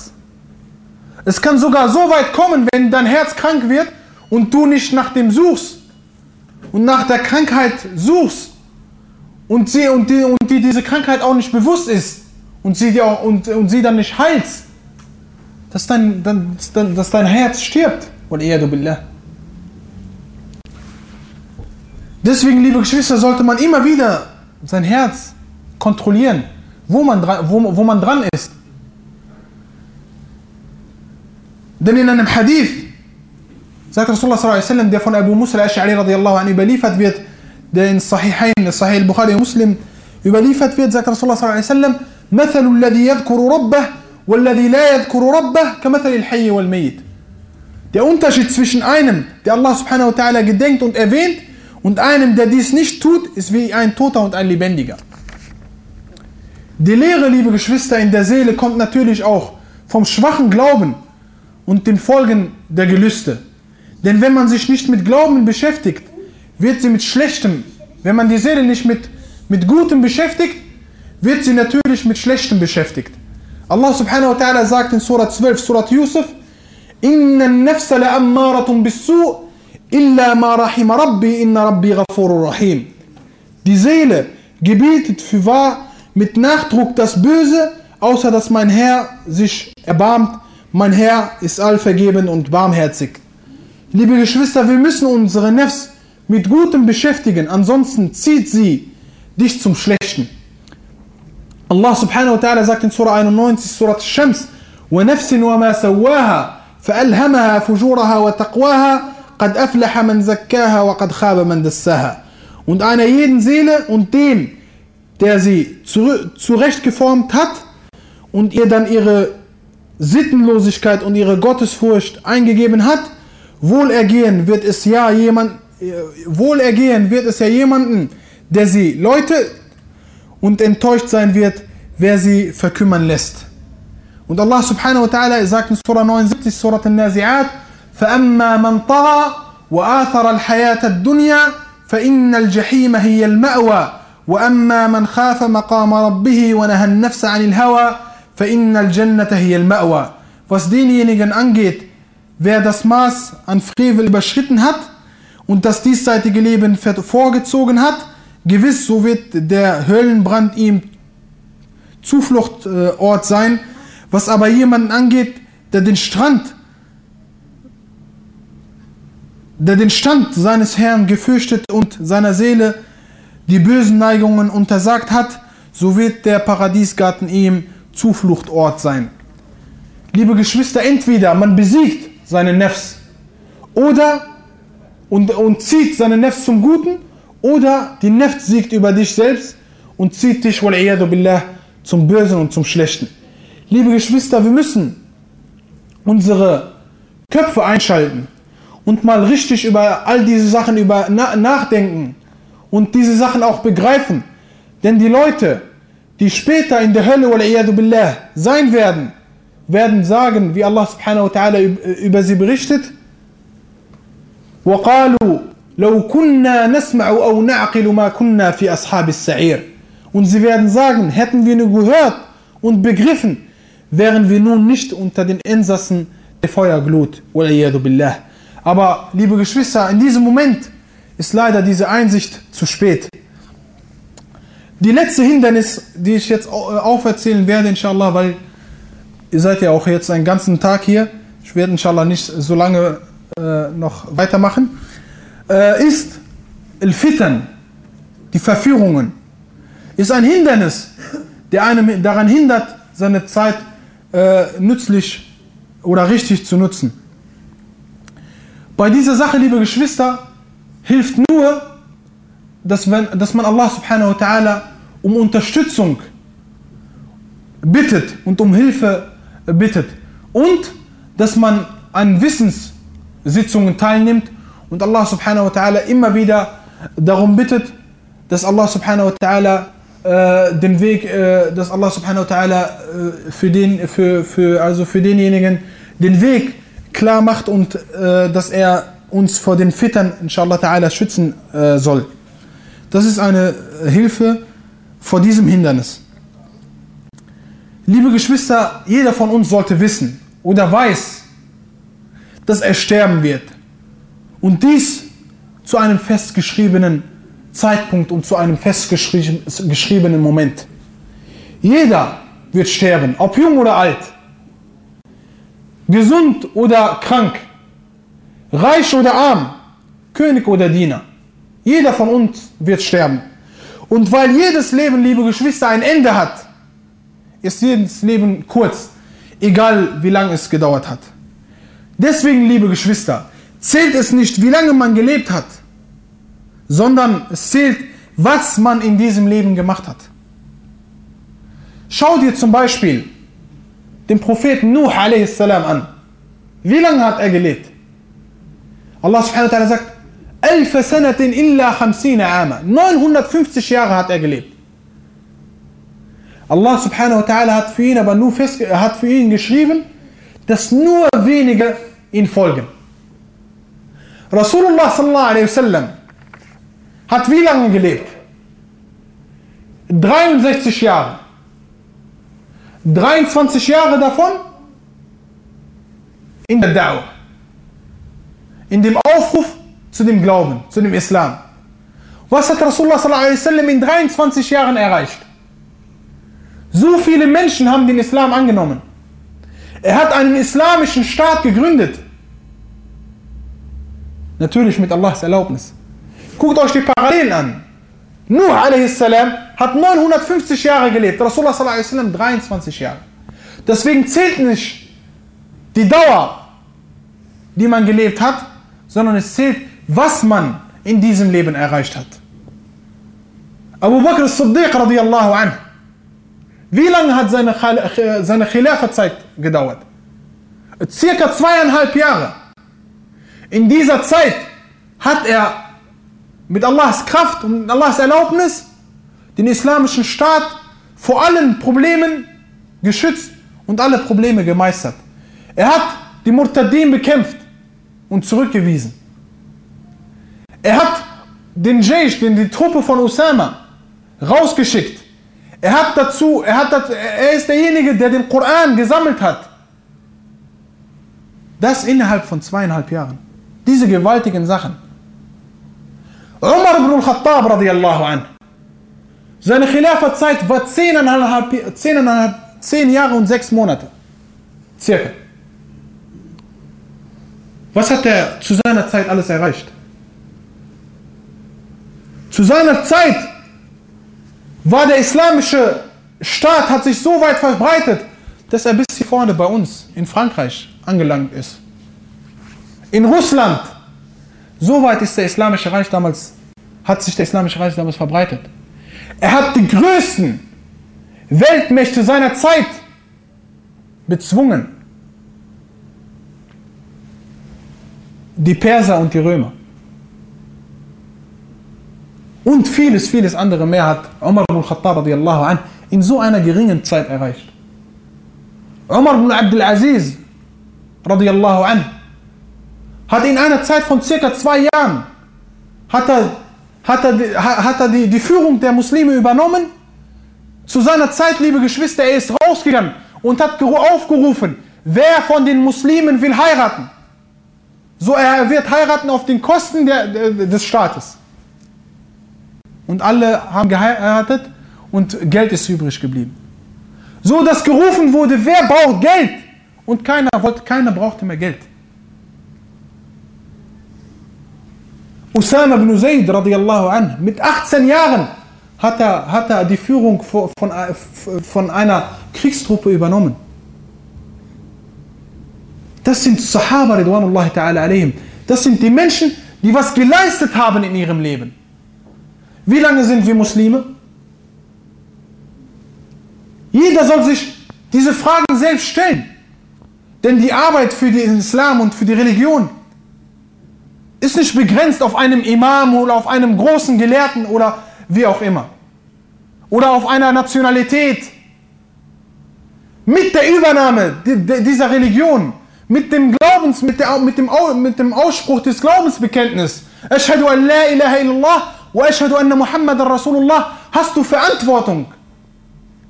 Es kann sogar so weit kommen, wenn dein Herz krank wird und du nicht nach dem suchst und nach der Krankheit suchst und sie, und die, und die diese Krankheit auch nicht bewusst ist und sie, dir auch, und, und sie dann nicht heilt, dass dein, dass dein Herz stirbt. Und billah. Deswegen, liebe Geschwister, sollte man immer wieder sein Herz kontrollieren, wo man, wo, wo man dran ist. Denn in einem Hadith sagt Rasulullah der von Abu Musa al-Ash'ari überliefert wird, der in Sahihain, Sahih al-Bukhari und Muslim überliefert wird, sagt Rasulullah sallallahu alaihi wasallam, مثل الذي يذكر ربه والذي لا يذكر ربه كمثل الحي والميت. Der Unterschied zwischen einem, der Allah subhanahu wa ta'ala gedenkt und erwähnt, und einem, der dies nicht tut, ist wie ein Toter und ein Lebendiger. Die Lehre, liebe Geschwister, in der Seele kommt natürlich auch vom schwachen Glauben und den Folgen der Gelüste. Denn wenn man sich nicht mit Glauben beschäftigt, wird sie mit Schlechtem, wenn man die Seele nicht mit, mit Gutem beschäftigt, wird sie natürlich mit Schlechtem beschäftigt. Allah subhanahu wa ta'ala sagt in Surah 12, Surah Yusuf, Inna nafsa la'ammaratun bisu' illa ma rahima rabbi inna rabbi ghafurur rahim. Die Seele gebietet für wahr mit Nachdruck das Böse, außer dass mein Herr sich erbarmt. Mein Herr ist allvergeben und barmherzig. Liebe Geschwister, wir müssen unsere Nefs mit Gutem beschäftigen, ansonsten zieht sie dich zum Schlechten. Allah subhanahu wa ta'ala sagt in Surah 91, Surah Shams, وَنَفْسٍ وَمَا سَوَّاهَا فَأَلْهَمَهَا فُجُورَهَا وَتَقْوَاهَا قَدْ أَفْلَحَ مَنْ زَكَّاهَا وَقَدْ خَابَ مَنْ دَسَّاهَا Und einer jeden Seele und dem, der sie zurechtgeformt hat und ihr dann ihre Sittenlosigkeit und ihre Gottesfurcht eingegeben hat, wohlergehen wird es ja jemand, Wohlergehen wird es ja jemanden, der sie läutet und enttäuscht sein wird, wer sie verkümmern lässt. Und Allah subhanahu wa ta'ala sagt in Surah 79, Surah Al-Nazi'at, فَأَمَّا مَنْ طَغَى وَآثَرَ الْحَيَاةَ الدُّنْيَا فَإِنَّ الْجَحِيمَ هِيَ الْمَأْوَى وَأَمَّا مَنْ خَافَ مَقَامَ رَبِّهِ وَنَهَى النَّفْسَ عَنِ الْهَوَى فَإِنَّ الْجَنَّةَ هِيَ الْمَأْوَى Was denjenigen angeht, wer das Maß an Frevel überschritten hat und das diesseitige Leben vorgezogen hat, gewiss, so wird der Höllenbrand ihm Zufluchtort sein. Was aber jemanden angeht, der den Strand, der den Stand seines Herrn gefürchtet und seiner Seele die bösen Neigungen untersagt hat, so wird der Paradiesgarten ihm Zufluchtort sein. Liebe Geschwister, entweder man besiegt seine Nefs oder und, und zieht seine Nefs zum Guten oder die Nefs siegt über dich selbst und zieht dich billah, zum Bösen und zum Schlechten. Liebe Geschwister, wir müssen unsere Köpfe einschalten und mal richtig über all diese Sachen über, na, nachdenken und diese Sachen auch begreifen. Denn die Leute, die später in der Hölle billah, sein werden, werden sagen, wie Allah subhanahu wa ta'ala über sie berichtet, وقالوا لو كنا نسمع أو نعقل ما كنا في أصحاب السعير Und sie werden sagen, hätten wir nur gehört und begriffen, wären wir nun nicht unter den Insassen der Feuerglut. billah. Aber, liebe Geschwister, in diesem Moment ist leider diese Einsicht zu spät. Die letzte Hindernis, die ich jetzt auferzählen werde, inshallah, weil ihr seid ja auch jetzt einen ganzen Tag hier. Ich werde inshallah nicht so lange äh, noch weitermachen. Äh, ist El-Fitan, die Verführungen ist ein Hindernis, der einem daran hindert, seine Zeit äh, nützlich oder richtig zu nutzen. Bei dieser Sache, liebe Geschwister, hilft nur, dass, wenn, dass man Allah subhanahu wa ta'ala um Unterstützung bittet und um Hilfe bittet. Und dass man an Wissenssitzungen teilnimmt und Allah subhanahu wa ta'ala immer wieder darum bittet, dass Allah subhanahu wa ta'ala äh, den Weg, äh, dass Allah subhanahu wa ta'ala äh, für, den, für, für, also für denjenigen den Weg klar macht und äh, dass er uns vor den Fittern, inshallah ta'ala, schützen äh, soll. Das ist eine Hilfe vor diesem Hindernis. Liebe Geschwister, jeder von uns sollte wissen oder weiß, dass er sterben wird. Und dies zu einem festgeschriebenen Zeitpunkt und zu einem festgeschriebenen Moment. Jeder wird sterben, ob jung oder alt, gesund oder krank, reich oder arm, König oder Diener. Jeder von uns wird sterben. Und weil jedes Leben, liebe Geschwister, ein Ende hat, ist jedes Leben kurz, egal wie lange es gedauert hat. Deswegen, liebe Geschwister, zählt es nicht, wie lange man gelebt hat, sondern es zählt, was man in diesem Leben gemacht hat. Schau dir zum Beispiel den Propheten Nuh a.s. an. Wie lange hat er gelebt? Allah subhanahu wa ta'ala sagt, Elf Sanatin illa 50 Ama. 950 Jahre hat er gelebt. Allah subhanahu wa ta'ala hat für ihn aber nur hat für ihn geschrieben, dass nur wenige ihn folgen. Rasulullah sallallahu alaihi wasallam hat wie lange gelebt? 63 Jahre. 23 Jahre davon in der Da'wah. In dem Aufruf zu dem Glauben, zu dem Islam. Was hat Rasulullah sallallahu alaihi wasallam in 23 Jahren erreicht? So viele Menschen haben den Islam angenommen. Er hat einen islamischen Staat gegründet. Natürlich mit Allahs Erlaubnis. Guckt euch die Parallelen an. Nuh a.s. hat 950 Jahre gelebt, Rasulullah a.s. 23 Jahre. Deswegen zählt nicht die Dauer, die man gelebt hat, sondern es zählt, was man in diesem Leben erreicht hat. Abu Bakr as-Siddiq radiallahu anh, wie lange hat seine, seine Khilafa-Zeit gedauert? Circa zweieinhalb Jahre. In dieser Zeit hat er mit Allahs Kraft und mit Allahs Erlaubnis den islamischen Staat vor allen Problemen geschützt und alle Probleme gemeistert. Er hat die Murtadin bekämpft und zurückgewiesen. Er hat den Jaysh, den, die Truppe von Osama, rausgeschickt. Er hat dazu, er, hat, er ist derjenige, der den Koran gesammelt hat. Das innerhalb von zweieinhalb Jahren. Diese gewaltigen Sachen. Umar ibn al-Khattab radiallahu an. Seine Khilafa-Zeit war zehneinhalb, zehneinhalb, zehn Jahre und sechs Monate. Circa. Was hat er zu seiner Zeit alles erreicht? Zu seiner Zeit war der islamische Staat, hat sich so weit verbreitet, dass er bis hier vorne bei uns in Frankreich angelangt ist. In Russland, so weit ist der islamische Reich damals, hat sich der islamische Reich damals verbreitet. Er hat die größten Weltmächte seiner Zeit bezwungen. Die Perser und die Römer. Und vieles, vieles andere mehr hat Umar ibn Khattab an in so einer geringen Zeit erreicht. Umar ibn Abdul Aziz an hat in einer Zeit von circa zwei Jahren hat er, hat er, hat er die, die Führung der Muslime übernommen. Zu seiner Zeit, liebe Geschwister, er ist rausgegangen und hat aufgerufen, wer von den Muslimen will heiraten. So er wird heiraten auf den Kosten der, des Staates. Und alle haben geheiratet und Geld ist übrig geblieben. So dass gerufen wurde, wer braucht Geld? Und keiner, wollte, keiner brauchte mehr Geld. Usama ibn Zayd radiallahu an, mit 18 Jahren hat er, hat er die Führung von, von einer Kriegstruppe übernommen. Das sind Sahaba. Das sind die Menschen, die was geleistet haben in ihrem Leben. Wie lange sind wir Muslime? Jeder soll sich diese Fragen selbst stellen. Denn die Arbeit für den Islam und für die Religion ist nicht begrenzt auf einem Imam oder auf einem großen Gelehrten oder wie auch immer. Oder auf einer Nationalität. Mit der Übernahme dieser Religion, mit dem Glaubens, mit, der, mit, dem, mit dem Ausspruch des Glaubensbekenntnisses, Ashhadu an la ilaha illallah wa ashhadu anna Muhammad Rasulullah, hast du Verantwortung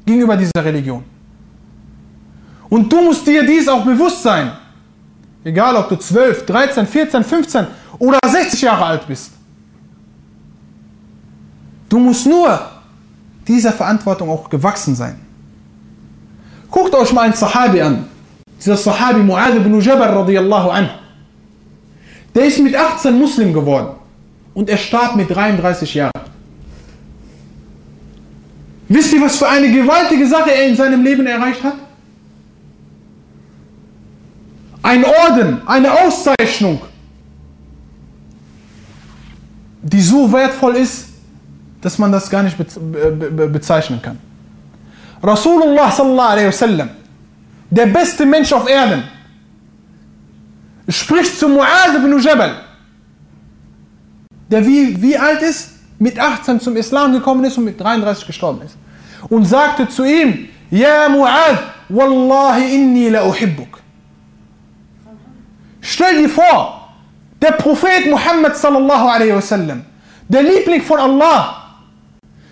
gegenüber dieser Religion. Und du musst dir dies auch bewusst sein. Egal ob du 12, 13, 14, 15 oder 60 Jahre alt bist. Du musst nur dieser Verantwortung auch gewachsen sein. Guckt euch mal einen Sahabi an. Dieser Sahabi Mu'adh ibn Jabal radiallahu anhu. Der ist mit 18 Muslim geworden und er starb mit 33 Jahren. Wisst ihr, was für eine gewaltige Sache er in seinem Leben erreicht hat? Ein Orden, eine Auszeichnung die so wertvoll ist, dass man das gar nicht bezeichnen kann. Rasulullah sallallahu alaihi wasallam, der beste Mensch auf Erden, spricht zu Mu'adh ibn Jabal, der wie, wie alt ist? Mit 18 zum Islam gekommen ist und mit 33 gestorben ist. und sagte zu ihm, Ja Mu'ad, Wallahi inni la uhibbuk. Stell dir vor, der Prophet Muhammad sallallahu alaihi wasallam, der Liebling von Allah,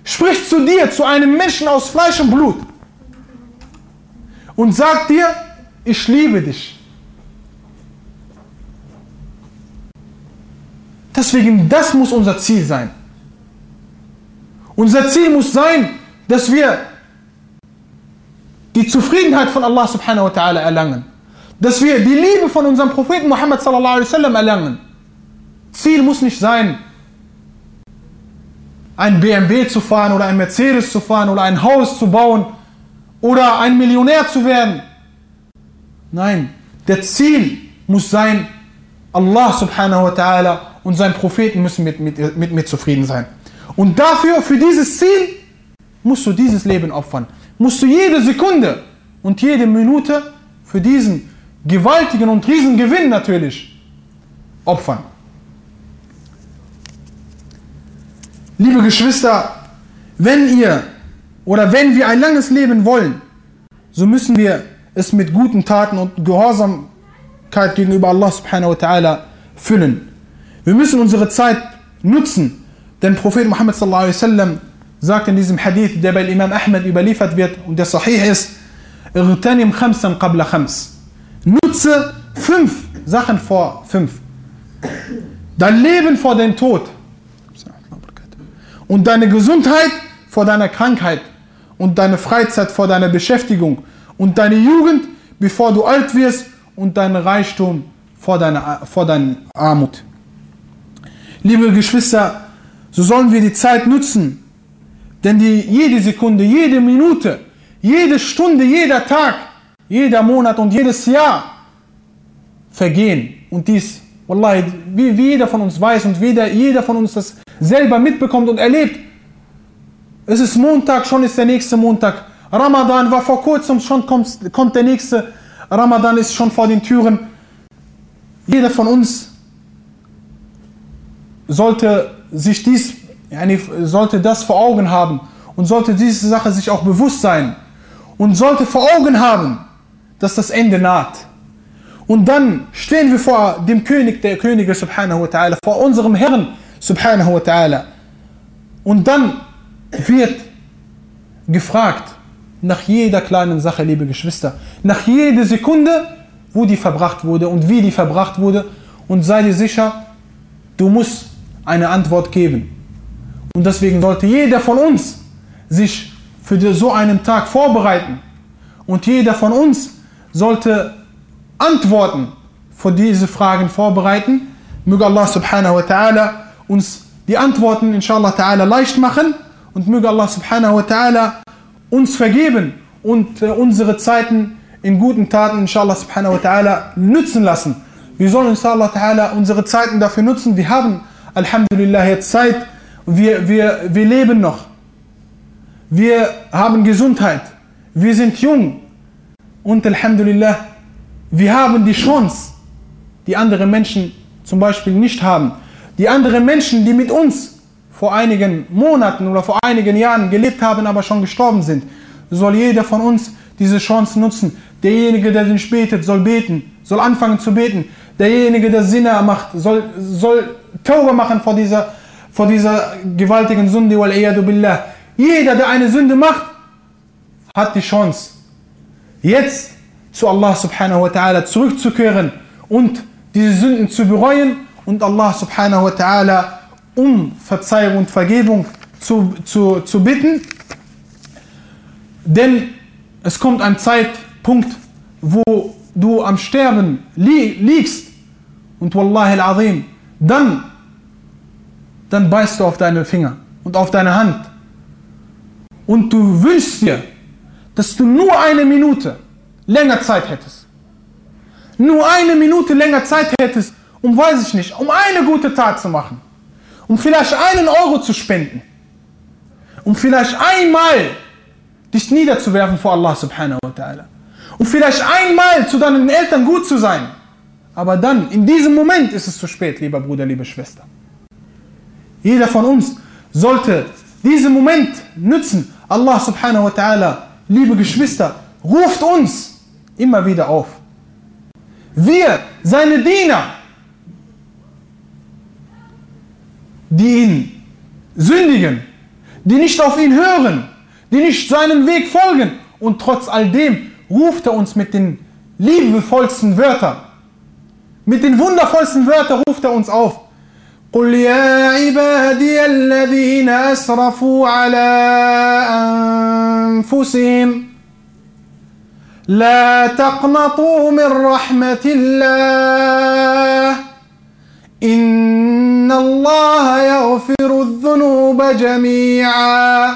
spricht zu dir, zu einem Menschen aus Fleisch und Blut und sagt dir, ich liebe dich. Deswegen, das muss unser Ziel sein. Unser Ziel muss sein, dass wir die Zufriedenheit von Allah subhanahu wa ta'ala erlangen. Dass wir die Liebe von unserem Propheten Muhammad sallallahu alaihi wasallam erlangen. Ziel muss nicht sein, ein BMW zu fahren oder ein Mercedes zu fahren oder ein Haus zu bauen oder ein Millionär zu werden. Nein, der Ziel muss sein, Allah subhanahu wa ta'ala und sein Propheten müssen mit, mit, mit mir zufrieden sein. Und dafür, für dieses Ziel, musst du dieses Leben opfern. Musst du jede Sekunde und jede Minute für diesen gewaltigen und riesen Gewinn natürlich opfern. Liebe Geschwister, wenn ihr oder wenn wir ein langes Leben wollen, so müssen wir es mit guten Taten und Gehorsamkeit gegenüber Allah subhanahu wa ta'ala füllen. Wir müssen unsere Zeit nutzen, denn Prophet Muhammad sallallahu alaihi wasallam sagt in diesem Hadith, der bei Imam Ahmed überliefert wird und der sahih ist, khamsan qabla khams. Nutze fünf Sachen vor fünf. Dein Leben vor dem Tod. Und deine Gesundheit vor deiner Krankheit. Und deine Freizeit vor deiner Beschäftigung. Und deine Jugend, bevor du alt wirst. Und dein Reichtum vor deiner, vor deiner Armut. Liebe Geschwister, so sollen wir die Zeit nutzen, denn die, jede Sekunde, jede Minute, jede Stunde, jeder Tag, jeder Monat und jedes Jahr vergehen. Und dies, Wallahi, wie, wie jeder von uns weiß und wie jeder von uns das selber mitbekommt und erlebt. Es ist Montag, schon ist der nächste Montag. Ramadan war vor kurzem, schon kommt, kommt der nächste. Ramadan ist schon vor den Türen. Jeder von uns sollte sich dies sollte das vor Augen haben und sollte diese Sache sich auch bewusst sein und sollte vor Augen haben, dass das Ende naht. Und dann stehen wir vor dem König der Könige subhanahu wa ta'ala, vor unserem Herrn subhanahu wa ta'ala. Und dann wird gefragt nach jeder kleinen Sache, liebe Geschwister, nach jeder Sekunde, wo die verbracht wurde und wie die verbracht wurde. Und sei dir sicher, du musst eine Antwort geben. Und deswegen sollte jeder von uns sich für so einen Tag vorbereiten. Und jeder von uns sollte Antworten für diese Fragen vorbereiten. Möge Allah subhanahu wa ta'ala uns die Antworten inshallah ta'ala leicht machen und möge Allah subhanahu wa ta'ala uns vergeben und äh, unsere Zeiten in guten Taten inshallah subhanahu wa ta'ala nützen lassen. Wir sollen inshallah ta'ala unsere Zeiten dafür nutzen. Wir haben Alhamdulillah jetzt Zeit wir, wir, wir leben noch. Wir haben Gesundheit. Wir sind jung. Und Alhamdulillah, wir haben die Chance, die andere Menschen zum Beispiel nicht haben. Die anderen Menschen, die mit uns vor einigen Monaten oder vor einigen Jahren gelebt haben, aber schon gestorben sind, soll jeder von uns diese Chance nutzen. Derjenige, der den betet, soll beten, soll anfangen zu beten. Derjenige, der Sinne macht, soll, soll Tauber machen vor dieser vor dieser gewaltigen Sünde. Jeder, der eine Sünde macht, hat die Chance, jetzt zu Allah subhanahu wa ta'ala zurückzukehren und diese Sünden zu bereuen und Allah subhanahu wa ta'ala um Verzeihung und Vergebung zu, zu, zu bitten. Denn es kommt ein Zeitpunkt, wo du am Sterben li liegst und Wallahi al-Azim, dann dann beißt du auf deine Finger und auf deine Hand. Und du wünschst dir, dass du nur eine Minute länger Zeit hättest. Nur eine Minute länger Zeit hättest, um, weiß ich nicht, um eine gute Tat zu machen. Um vielleicht einen Euro zu spenden. Um vielleicht einmal dich niederzuwerfen vor Allah subhanahu wa ta'ala. Um vielleicht einmal zu deinen Eltern gut zu sein. Aber dann, in diesem Moment ist es zu spät, lieber Bruder, liebe Schwester. Jeder von uns sollte diesen Moment nützen, Allah subhanahu wa ta'ala, liebe Geschwister, ruft uns immer wieder auf. Wir, seine Diener, die ihn sündigen, die nicht auf ihn hören, die nicht seinen Weg folgen. Und trotz all dem ruft er uns mit den liebevollsten Wörtern, mit den wundervollsten Wörtern ruft er uns auf. قل يا عبادي الذين أسرفوا على أنفسهم لا تقنطوا من رحمة الله إن الله يغفر الذنوب جميعا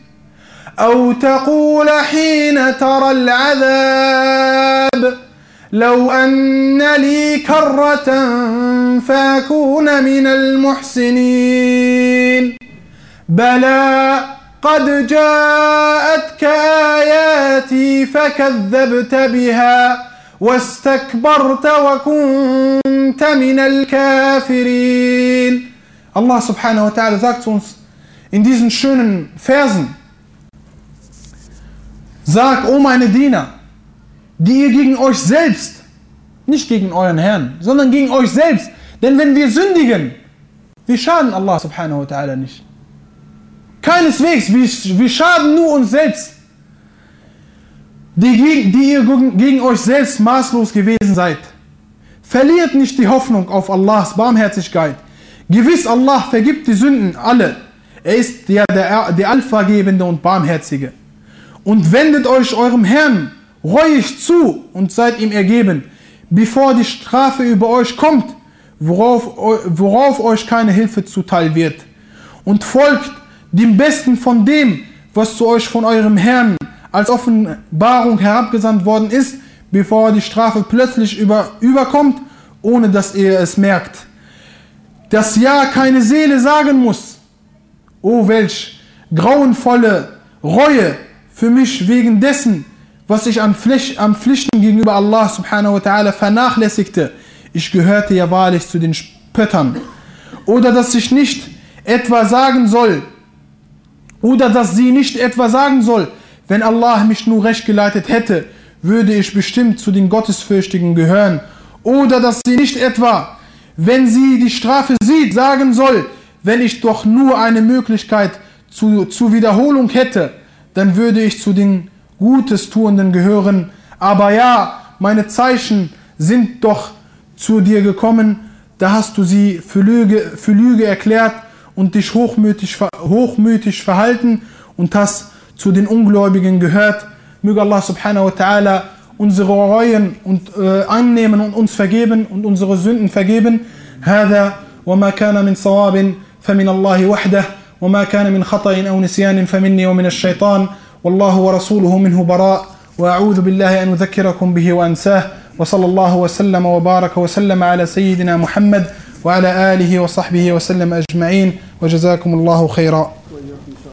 أو تقول حين ترى العذاب لو أن لي كرة فأكون من المحسنين. بلى قد جاءتك آياتي فكذبت بها واستكبرت وكنت من الكافرين. Allah subhanahu wa ta'ala sagt uns in diesen schönen Versen, Sag, o meine Diener, die ihr gegen euch selbst, nicht gegen euren Herrn, sondern gegen euch selbst, denn wenn wir sündigen, wir schaden Allah subhanahu wa ta'ala nicht. Keineswegs, wir, wir schaden nur uns selbst die, die ihr gegen euch selbst maßlos gewesen seid. Verliert nicht die Hoffnung auf Allahs Barmherzigkeit. Gewiss, Allah vergibt die Sünden alle. Er ist der, der, der Allvergebende und Barmherzige. Und wendet euch eurem Herrn reuig zu und seid ihm ergeben, bevor die Strafe über euch kommt, worauf, worauf euch keine Hilfe zuteil wird. Und folgt dem Besten von dem, was zu euch von eurem Herrn als Offenbarung herabgesandt worden ist, bevor die Strafe plötzlich über, überkommt, ohne dass ihr es merkt. Dass ja keine Seele sagen muss, oh welch grauenvolle Reue für mich wegen dessen, was ich an, Pflicht, an Pflichten gegenüber Allah subhanahu wa ta'ala vernachlässigte. Ich gehörte ja wahrlich zu den Spöttern. Oder dass ich nicht etwa sagen soll, oder dass sie nicht etwa sagen soll, wenn Allah mich nur recht geleitet hätte, würde ich bestimmt zu den Gottesfürchtigen gehören. Oder dass sie nicht etwa, wenn sie die Strafe sieht, sagen soll, wenn ich doch nur eine Möglichkeit zu, zur Wiederholung hätte, dann würde ich zu den Gutes tuenden gehören. Aber ja, meine Zeichen sind doch zu dir gekommen, da hast du sie für Lüge, für Lüge erklärt und dich hochmütig, hochmütig verhalten und hast zu den Ungläubigen gehört. Möge Allah subhanahu wa ta'ala unsere Reuen und, äh, annehmen und uns vergeben und unsere Sünden vergeben. هذا وما كان من صواب فمن الله وحده وما كان من خطأ أو نسيان فمني ومن الشيطان والله ورسوله منه براء وأعوذ بالله أن أذكركم به وأنساه وصلى الله وسلم وبارك وسلم على سيدنا محمد وعلى آله وصحبه وسلم أجمعين وجزاكم الله خيرا.